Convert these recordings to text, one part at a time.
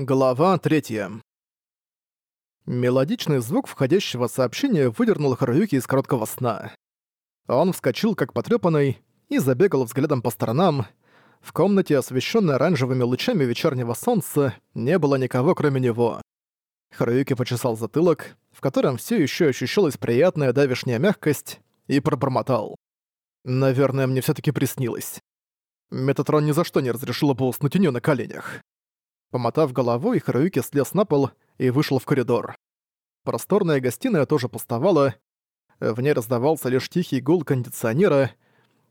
Глава 3. Мелодичный звук входящего сообщения выдернул Харуюки из короткого сна. Он вскочил как потрёпанный и забегал взглядом по сторонам. В комнате, освещенной оранжевыми лучами вечернего солнца, не было никого, кроме него. Харуюки почесал затылок, в котором все еще ощущалась приятная давишняя мягкость, и пробормотал. «Наверное, мне все таки приснилось. Метатрон ни за что не разрешила бы уснуть у неё на коленях». Помотав головой, Харуюки слез на пол и вышел в коридор. Просторная гостиная тоже пустовала. В ней раздавался лишь тихий гул кондиционера.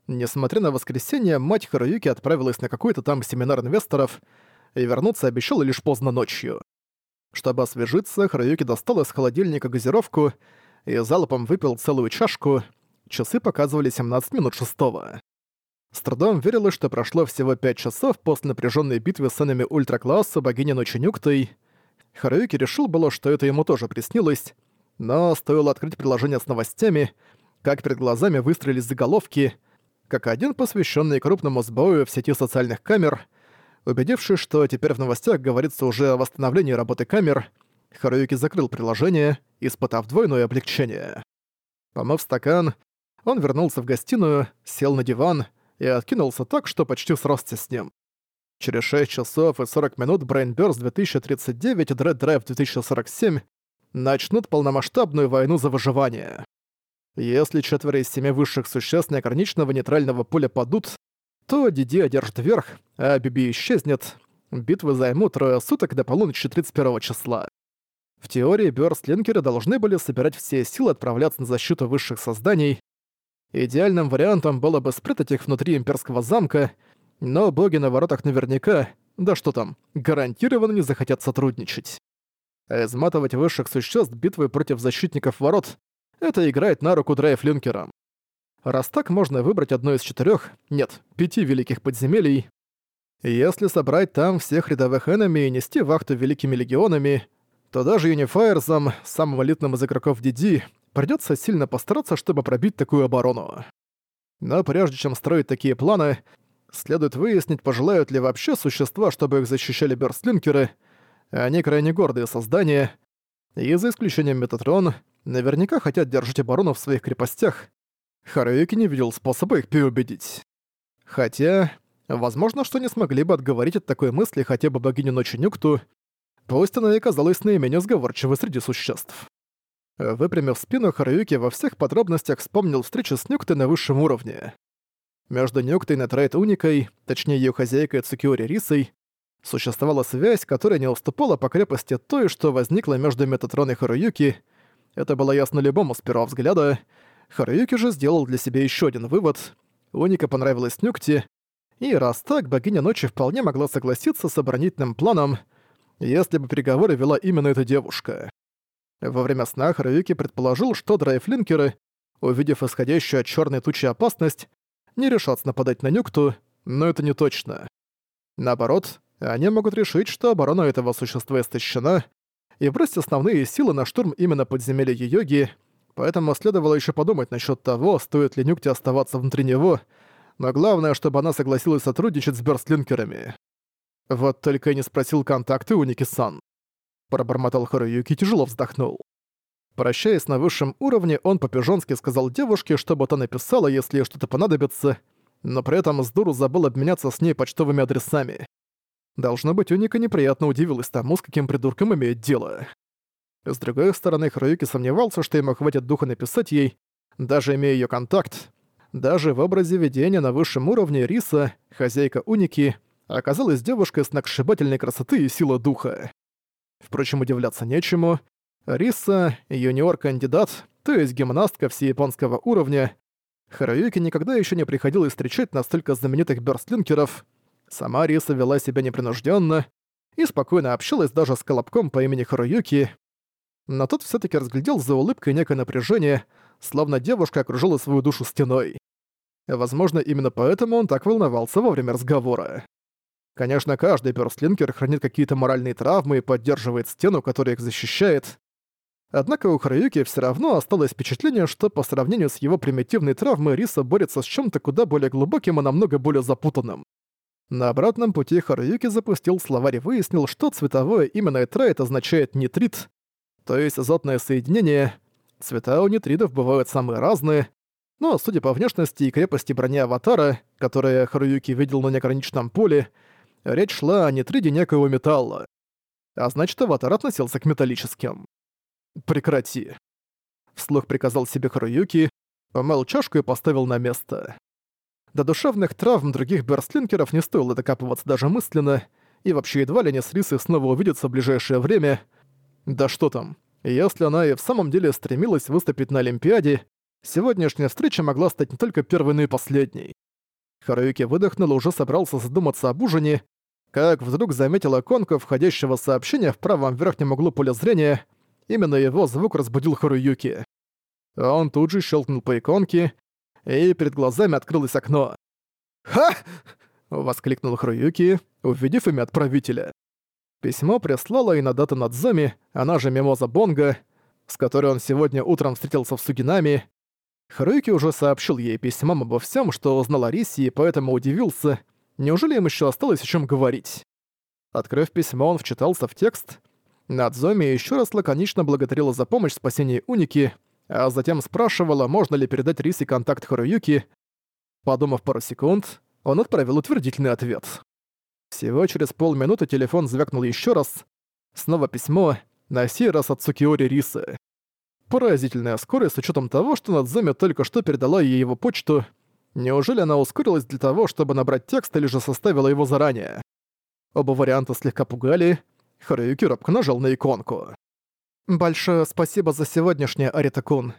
Несмотря на воскресенье, мать Харуюки отправилась на какой-то там семинар инвесторов и вернуться обещала лишь поздно ночью. Чтобы освежиться, Харуюки достал из холодильника газировку и залпом выпил целую чашку. Часы показывали 17 минут шестого. С трудом верилось, что прошло всего пять часов после напряженной битвы с сынами ультракласса богини Ночи Нюктой. Харуюки решил было, что это ему тоже приснилось, но стоило открыть приложение с новостями, как перед глазами выстроились заголовки, как один посвященный крупному сбою в сети социальных камер. Убедившись, что теперь в новостях говорится уже о восстановлении работы камер, Харуюки закрыл приложение, испытав двойное облегчение. Помыв стакан, он вернулся в гостиную, сел на диван и откинулся так, что почти сросся с ним. Через 6 часов и 40 минут Brain Burst 2039 и Dread Drive 2047 начнут полномасштабную войну за выживание. Если четверо из семи высших существ неограниченного нейтрального поля падут, то Диди одержит верх, а Биби исчезнет. Битвы займут трое суток до полуночи 31 числа. В теории бёрстлинкеры должны были собирать все силы отправляться на защиту высших созданий, Идеальным вариантом было бы спрятать их внутри имперского замка, но боги на воротах наверняка, да что там, гарантированно не захотят сотрудничать. Изматывать высших существ битвы против защитников ворот — это играет на руку драйфлинкерам. Раз так, можно выбрать одно из четырех, нет, пяти великих подземелий. Если собрать там всех рядовых энеми и нести вахту великими легионами, то даже Юнифайерсом, самым элитным из игроков DD, придётся сильно постараться, чтобы пробить такую оборону. Но прежде чем строить такие планы, следует выяснить, пожелают ли вообще существа, чтобы их защищали бёрстлинкеры. Они крайне гордые создания, и за исключением Метатрон, наверняка хотят держать оборону в своих крепостях. Харуюки не видел способа их переубедить. Хотя, возможно, что не смогли бы отговорить от такой мысли хотя бы богиню Ночи Нюкту, пусть она и казалась наименее сговорчивой среди существ. Выпрямив спину, Харуюки во всех подробностях вспомнил встречу с Нюктой на высшем уровне. Между Нюктой и Нетрейт Уникой, точнее ее хозяйкой Цукиори Рисой, существовала связь, которая не уступала по крепости той, что возникла между Метатрон и Харуюки. Это было ясно любому с первого взгляда. Харуюки же сделал для себя еще один вывод. Уника понравилась Нюкте, и раз так, богиня ночи вполне могла согласиться с оборонительным планом, если бы переговоры вела именно эта девушка. Во время сна Харуюки предположил, что драйфлинкеры, увидев исходящую от черной тучи опасность, не решатся нападать на Нюкту, но это не точно. Наоборот, они могут решить, что оборона этого существа истощена, и бросить основные силы на штурм именно подземелья йоги, поэтому следовало еще подумать насчет того, стоит ли Нюкте оставаться внутри него, но главное, чтобы она согласилась сотрудничать с бёрстлинкерами. Вот только и не спросил контакты у Ники-сан. Пробормотал Харуюки и тяжело вздохнул. Прощаясь на высшем уровне, он по-пижонски сказал девушке, чтобы та написала, если что-то понадобится, но при этом с дуру забыл обменяться с ней почтовыми адресами. Должно быть, Уника неприятно удивилась тому, с каким придурком имеет дело. С другой стороны, Харуюки сомневался, что ему хватит духа написать ей, даже имея ее контакт. Даже в образе видения на высшем уровне Риса, хозяйка Уники, оказалась девушкой с накшибательной красоты и силой духа. Впрочем, удивляться нечему. Риса — юниор-кандидат, то есть гимнастка всеяпонского уровня. Харуюке никогда еще не приходилось встречать настолько знаменитых бёрстлинкеров. Сама Риса вела себя непринужденно и спокойно общалась даже с Колобком по имени Харуюки. Но тот все таки разглядел за улыбкой некое напряжение, словно девушка окружила свою душу стеной. Возможно, именно поэтому он так волновался во время разговора. Конечно, каждый перстлинкер хранит какие-то моральные травмы и поддерживает стену, которая их защищает. Однако у Харуюки все равно осталось впечатление, что по сравнению с его примитивной травмой Риса борется с чем-то куда более глубоким и намного более запутанным. На обратном пути Харуюки запустил словарь и выяснил, что цветовое имя Найтрайт означает нитрит, то есть азотное соединение. Цвета у нитридов бывают самые разные, но, судя по внешности и крепости брони Аватара, которое Харуюки видел на неограниченном поле, речь шла о нитриде некоего металла. А значит, Аватар относился к металлическим. «Прекрати», — вслух приказал себе Харуюки, помыл чашку и поставил на место. До душевных травм других берстлинкеров не стоило докапываться даже мысленно, и вообще едва ли они с Рисой снова увидятся в ближайшее время. Да что там, если она и в самом деле стремилась выступить на Олимпиаде, сегодняшняя встреча могла стать не только первой, но и последней. Харуюки выдохнул и уже собрался задуматься об ужине, как вдруг заметила иконку входящего сообщения в правом верхнем углу поля зрения. Именно его звук разбудил Харуюки. Он тут же щелкнул по иконке, и перед глазами открылось окно. «Ха!» — воскликнул Хруюки, увидев имя отправителя. Письмо прислала Инадата Надзоми, она же Мимоза Бонга, с которой он сегодня утром встретился в Сугинами. Харуюки уже сообщил ей письмом обо всем, что узнал о Рисе, и поэтому удивился, неужели им еще осталось о чем говорить. Открыв письмо, он вчитался в текст. Надзоми еще раз лаконично благодарила за помощь в спасении Уники — а затем спрашивала, можно ли передать Рисе контакт Харуюки. Подумав пару секунд, он отправил утвердительный ответ. Всего через полминуты телефон звякнул еще раз. Снова письмо, на сей раз от Цукиори Рисы. Поразительная скорость с учетом того, что Надзуми только что передала ей его почту. Неужели она ускорилась для того, чтобы набрать текст или же составила его заранее? Оба варианта слегка пугали. Харуюки робко нажал на иконку. «Большое спасибо за сегодняшнее, Арита-кун.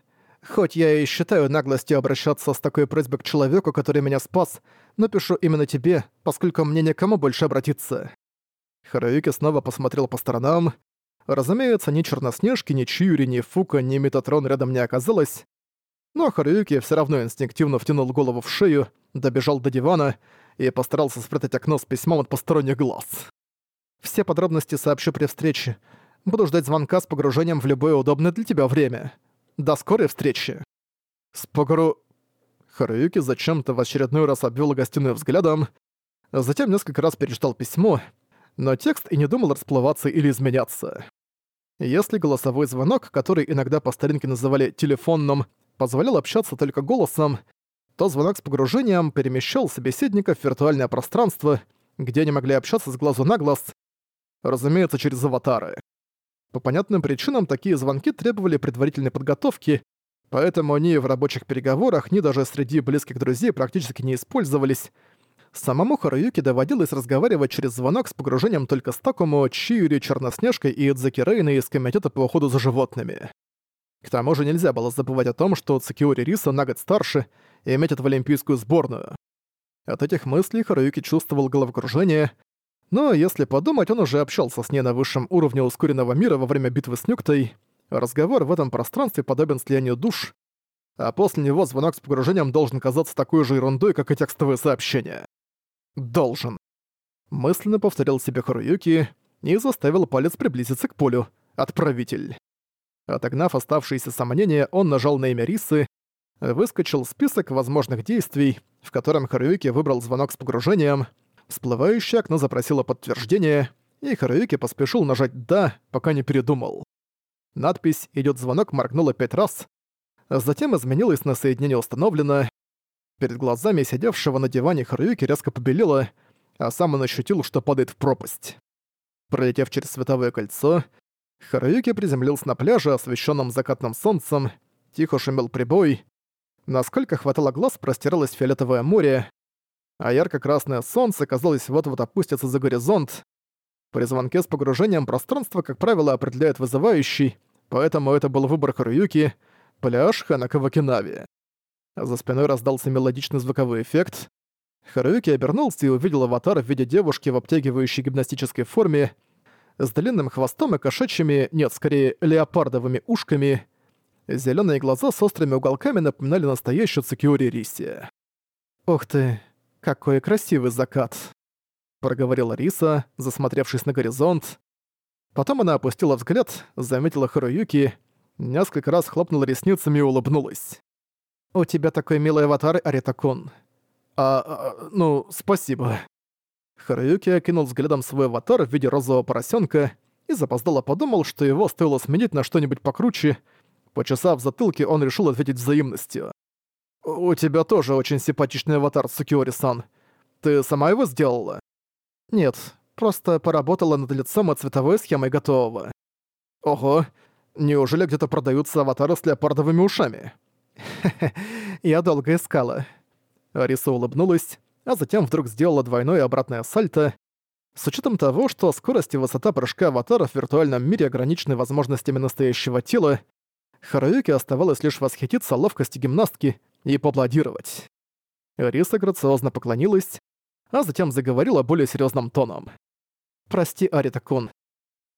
Хоть я и считаю наглостью обращаться с такой просьбой к человеку, который меня спас, но пишу именно тебе, поскольку мне некому больше обратиться». Харуюки снова посмотрел по сторонам. Разумеется, ни Черноснежки, ни Чиури, ни Фука, ни Метатрон рядом не оказалось. Но Харуюки все равно инстинктивно втянул голову в шею, добежал до дивана и постарался спрятать окно с письмом от посторонних глаз. «Все подробности сообщу при встрече. Буду ждать звонка с погружением в любое удобное для тебя время. До скорой встречи. С погру... Харуюки зачем-то в очередной раз обвел гостиную взглядом, затем несколько раз перечитал письмо, но текст и не думал расплываться или изменяться. Если голосовой звонок, который иногда по старинке называли телефонным, позволял общаться только голосом, то звонок с погружением перемещал собеседника в виртуальное пространство, где они могли общаться с глазу на глаз, разумеется, через аватары. По понятным причинам такие звонки требовали предварительной подготовки, поэтому они в рабочих переговорах, ни даже среди близких друзей практически не использовались. Самому Харуюке доводилось разговаривать через звонок с погружением только с Такому, Чиури, Черноснежкой и Идзаки Рейна из Комитета по уходу за животными. К тому же нельзя было забывать о том, что Цукиори Риса на год старше и метит в олимпийскую сборную. От этих мыслей Харуюки чувствовал головокружение, но если подумать, он уже общался с ней на высшем уровне ускоренного мира во время битвы с Нюктой. Разговор в этом пространстве подобен слиянию душ, а после него звонок с погружением должен казаться такой же ерундой, как и текстовые сообщения. «Должен». Мысленно повторил себе Харуюки и заставил палец приблизиться к полю. «Отправитель». Отогнав оставшиеся сомнения, он нажал на имя Рисы, выскочил список возможных действий, в котором Харуюки выбрал звонок с погружением — Всплывающее окно запросило подтверждение, и Харуюки поспешил нажать «Да», пока не передумал. Надпись «Идёт звонок» моргнула пять раз, затем изменилась на «Соединение установлено». Перед глазами сидевшего на диване Харуюки резко побелело, а сам он ощутил, что падает в пропасть. Пролетев через световое кольцо, Харуюки приземлился на пляже, освещенном закатным солнцем, тихо шумел прибой. Насколько хватало глаз, простиралось фиолетовое море, а ярко-красное солнце, казалось, вот-вот опустится за горизонт. При звонке с погружением пространство, как правило, определяет вызывающий, поэтому это был выбор Харуюки — пляж Ханакавакинави. За спиной раздался мелодичный звуковой эффект. Харуюки обернулся и увидел аватар в виде девушки в обтягивающей гимнастической форме, с длинным хвостом и кошачьими, нет, скорее, леопардовыми ушками. Зелёные глаза с острыми уголками напоминали настоящую Цукиори Риси. «Ух ты, «Какой красивый закат!» — проговорила Риса, засмотревшись на горизонт. Потом она опустила взгляд, заметила Харуюки, несколько раз хлопнула ресницами и улыбнулась. «У тебя такой милый аватар, Аритакун. А, а, ну, спасибо». Харуюки окинул взглядом свой аватар в виде розового поросенка и запоздало подумал, что его стоило сменить на что-нибудь покруче. Почесав затылки, он решил ответить взаимностью. «У тебя тоже очень симпатичный аватар, Цукиори-сан. Ты сама его сделала?» «Нет, просто поработала над лицом и цветовой схемой готового». «Ого, неужели где-то продаются аватары с леопардовыми ушами?» «Хе-хе, я долго искала». Ариса улыбнулась, а затем вдруг сделала двойное обратное сальто. С учетом того, что скорость и высота прыжка аватаров в виртуальном мире ограничены возможностями настоящего тела, Харуюке оставалось лишь восхититься ловкости гимнастки и поаплодировать. Риса грациозно поклонилась, а затем заговорила более серьезным тоном. «Прости, Арита-кун.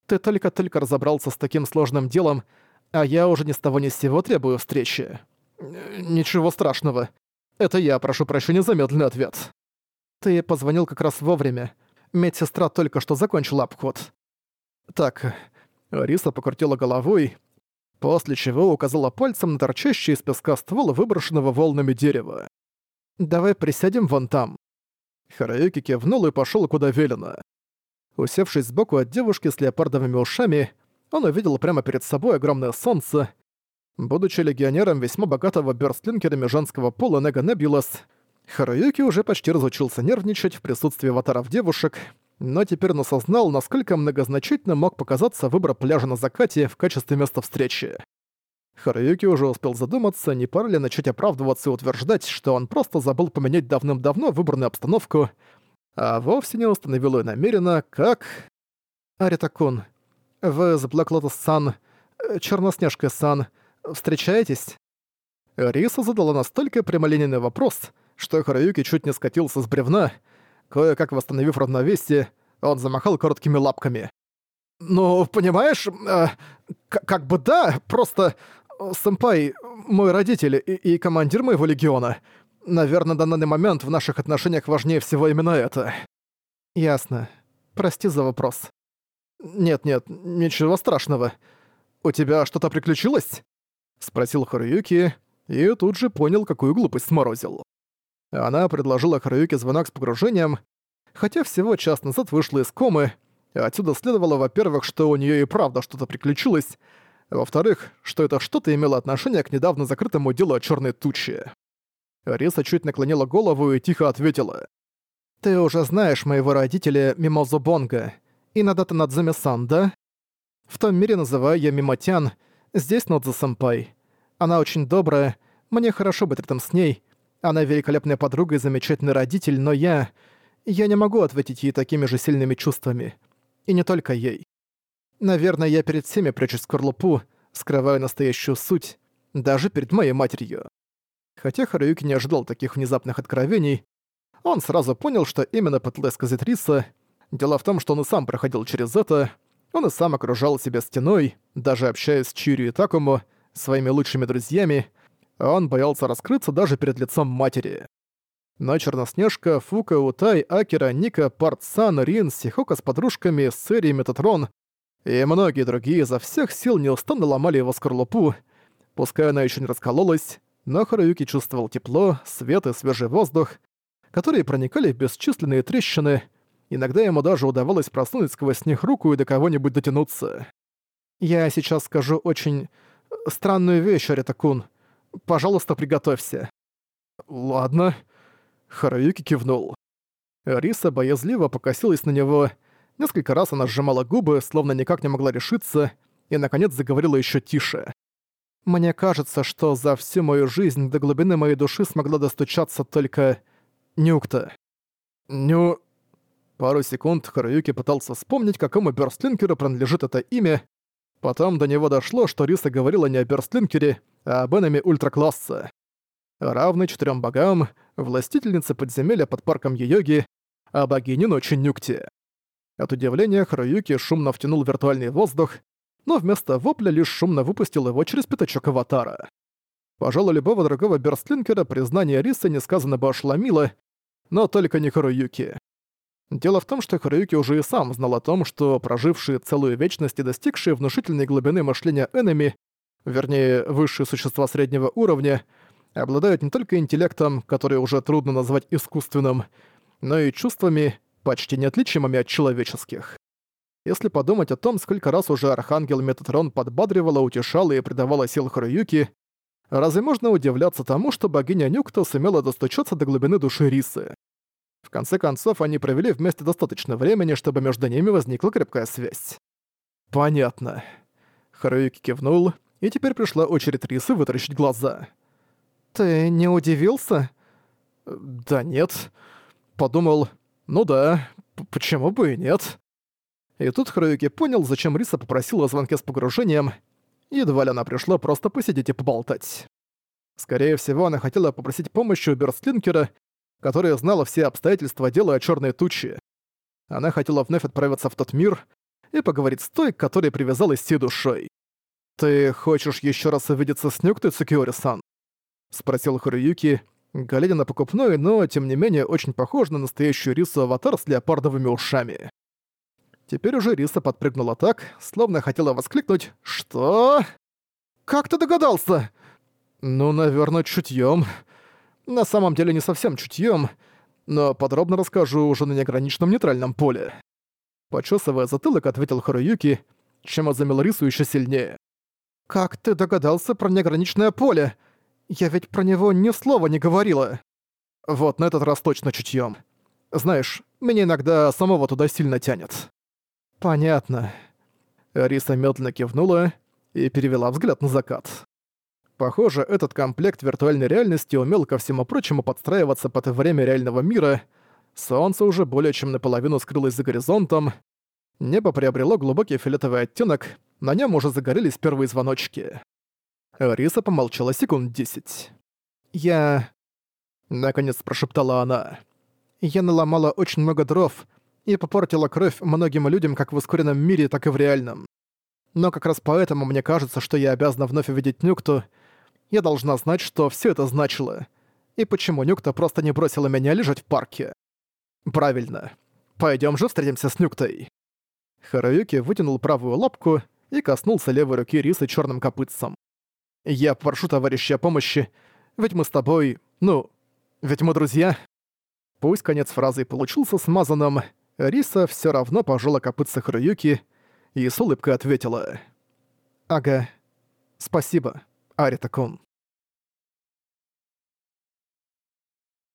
Ты только-только разобрался с таким сложным делом, а я уже ни с того ни с сего требую встречи. Ничего страшного. Это я прошу прощения за медленный ответ. Ты позвонил как раз вовремя. Медсестра только что закончила обход. Так, Риса покрутила головой, после чего указала пальцем на торчащий из песка ствол выброшенного волнами дерева. «Давай присядем вон там». Харуюки кивнул и пошёл куда велено. Усевшись сбоку от девушки с леопардовыми ушами, он увидел прямо перед собой огромное солнце. Будучи легионером весьма богатого бёрстлинкерами женского пола Нега Небулас, Харуюки уже почти разучился нервничать в присутствии аватаров девушек, но теперь он осознал, насколько многозначительно мог показаться выбор пляжа на закате в качестве места встречи. Харуюки уже успел задуматься, не пора ли начать оправдываться и утверждать, что он просто забыл поменять давным-давно выбранную обстановку, а вовсе не установил ее намеренно, как... Аритакун, вы с Блэк Лотос-сан, Черноснежкой-сан, встречаетесь? Риса задала настолько прямолинейный вопрос, что Харуюки чуть не скатился с бревна, Кое-как восстановив равновесие, он замахал короткими лапками. «Ну, понимаешь, э, как бы да, просто... Э, сэмпай, мой родитель и, и командир моего легиона. Наверное, на данный момент в наших отношениях важнее всего именно это». «Ясно. Прости за вопрос». «Нет-нет, ничего страшного. У тебя что-то приключилось?» Спросил Харуюки и тут же понял, какую глупость сморозил. Она предложила Харуюке звонок с погружением, хотя всего час назад вышла из комы, отсюда следовало, во-первых, что у нее и правда что-то приключилось, во-вторых, что это что-то имело отношение к недавно закрытому делу о черной туче. Риса чуть наклонила голову и тихо ответила. «Ты уже знаешь моего родителя Мимозу Бонга, и Надата Надзуми-сан, да? В том мире называю я Мимотян, здесь Нодзу-сэмпай. Она очень добрая, мне хорошо быть рядом с ней, она великолепная подруга и замечательный родитель, но я... Я не могу ответить ей такими же сильными чувствами. И не только ей. Наверное, я перед всеми прячу скорлупу, скрываю настоящую суть, даже перед моей матерью. Хотя Харуюки не ожидал таких внезапных откровений, он сразу понял, что именно пыталась сказать Риса. Дело в том, что он и сам проходил через это, он и сам окружал себя стеной, даже общаясь с Чирю и Такому, своими лучшими друзьями, он боялся раскрыться даже перед лицом матери. Но Черноснежка, Фука, Утай, Акера, Ника, Партсан, Рин, Сихока с подружками, Сэри, Метатрон и многие другие изо всех сил неустанно ломали его скорлупу. Пускай она еще не раскололась, но Харуюки чувствовал тепло, свет и свежий воздух, которые проникали в бесчисленные трещины, иногда ему даже удавалось просунуть сквозь них руку и до кого-нибудь дотянуться. «Я сейчас скажу очень странную вещь, Аритакун. Пожалуйста, приготовься». «Ладно». Харуюки кивнул. Риса боязливо покосилась на него. Несколько раз она сжимала губы, словно никак не могла решиться, и, наконец, заговорила еще тише. «Мне кажется, что за всю мою жизнь до глубины моей души смогла достучаться только... Нюкта». «Ню...» Пару секунд Харуюки пытался вспомнить, какому Бёрстлинкеру принадлежит это имя. Потом до него дошло, что Риса говорила не о Бёрстлинкере, об энеми ультракласса. Равный четырем богам, властительница подземелья под парком Йоги, а богини ночи Нюкти. От удивления Харуюки шумно втянул виртуальный воздух, но вместо вопля лишь шумно выпустил его через пятачок аватара. Пожалуй, любого другого Берстлинкера признание Рисы несказанно бы ошеломило, но только не Харуюки. Дело в том, что Харуюки уже и сам знал о том, что прожившие целую вечность и достигшие внушительной глубины мышления энеми вернее, высшие существа среднего уровня, обладают не только интеллектом, который уже трудно назвать искусственным, но и чувствами, почти неотличимыми от человеческих. Если подумать о том, сколько раз уже Архангел Метатрон подбадривала, утешала и придавала сил Харуюки, разве можно удивляться тому, что богиня Нюкта сумела достучаться до глубины души Рисы? Конце концов, они провели вместе достаточно времени, чтобы между ними возникла крепкая связь. «Понятно». Харуюки кивнул, и теперь пришла очередь Рисы вытаращить глаза. «Ты не удивился?» «Да нет». Подумал, ну да, почему бы и нет. И тут Харуюки понял, зачем Риса попросила о звонке с погружением. Едва ли она пришла просто посидеть и поболтать. Скорее всего, она хотела попросить помощи у Бёрстлинкера, который знала все обстоятельства дела о черной туче. Она хотела вновь отправиться в тот мир и поговорить с той, к которой привязалась всей душой. «Ты хочешь еще раз увидеться с Нюктой Цукиори-сан?» — спросил Харуюки, глядя на покупной, но, тем не менее, очень похож на настоящую рису-аватар с леопардовыми ушами. Теперь уже Риса подпрыгнула так, словно хотела воскликнуть «Что? Как ты догадался?» «Ну, наверное, чутьём. На самом деле не совсем чутьём, но подробно расскажу уже на неограниченном нейтральном поле». Почесывая затылок, ответил Харуюки, чем озамел Рису ещё сильнее. «Как ты догадался про неограниченное поле? Я ведь про него ни слова не говорила». «Вот на этот раз точно чутьём. Знаешь, меня иногда самого туда сильно тянет». «Понятно». Риса медленно кивнула и перевела взгляд на закат. Похоже, этот комплект виртуальной реальности умел ко всему прочему подстраиваться под время реального мира. Солнце уже более чем наполовину скрылось за горизонтом. Небо приобрело глубокий фиолетовый оттенок, на нем уже загорелись первые звоночки. Риса помолчала секунд десять. «Я...» Наконец прошептала она. «Я наломала очень много дров, и попортила кровь многим людям как в ускоренном мире, так и в реальном. Но как раз поэтому мне кажется, что я обязана вновь увидеть Нюкту. Я должна знать, что все это значило. И почему Нюкта просто не бросила меня лежать в парке. Правильно. Пойдем же встретимся с Нюктой. Хараюки вытянул правую лапку и коснулся левой руки Рисы черным копытцем. «Я прошу товарища помощи, ведь мы с тобой... ну... ведь мы друзья». Пусть конец фразы получился смазанным, Риса все равно пожала копытца Харуюки и с улыбкой ответила. «Ага. Спасибо, Aretakon.